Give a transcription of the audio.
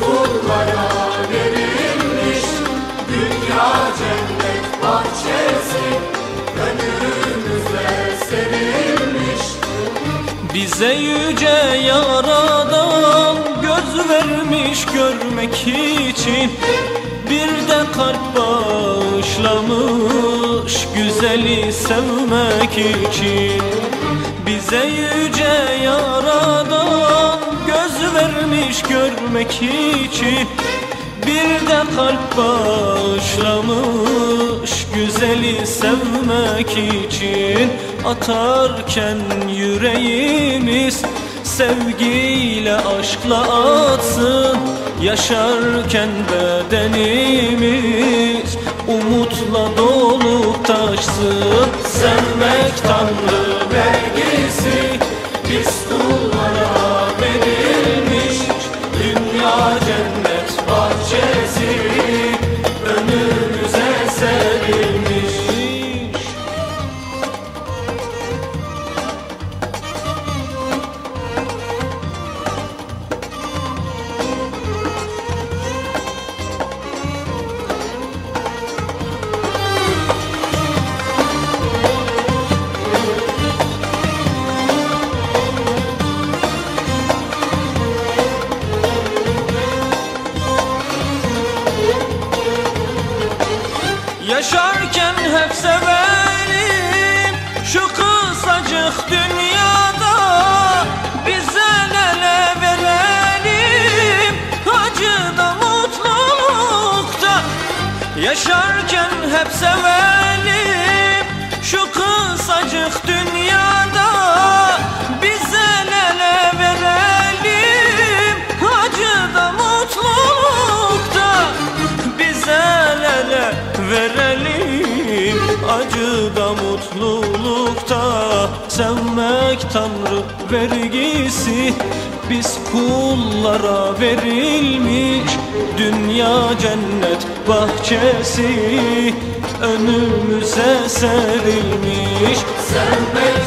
Kullara verilmiş Dünya cennet bahçesi. Önümüze serilmiş Bize yüce yaradan göz vermiş görmek için. Bir de kalp bağışlamış güzeli sevmek için. Bize yüce yaradan vermiş görmek için. Bir de kalp bağışlamış güzeli sevmek için. Atarken yüreğimiz sevgiyle aşkla atsın. Yaşarken bedenimiz umutla dolup taşsın. Sevmek Tanrı vergisi kısacık dünyada Bize neler verelim? Acıda mutlulukta Yaşarken hep severim şu kısacık dünyada mutlulukta Sevmek Tanrı vergisi. Biz kullara verilmiş Dünya cennet bahçesi. Önümüze serilmiş. Sevmek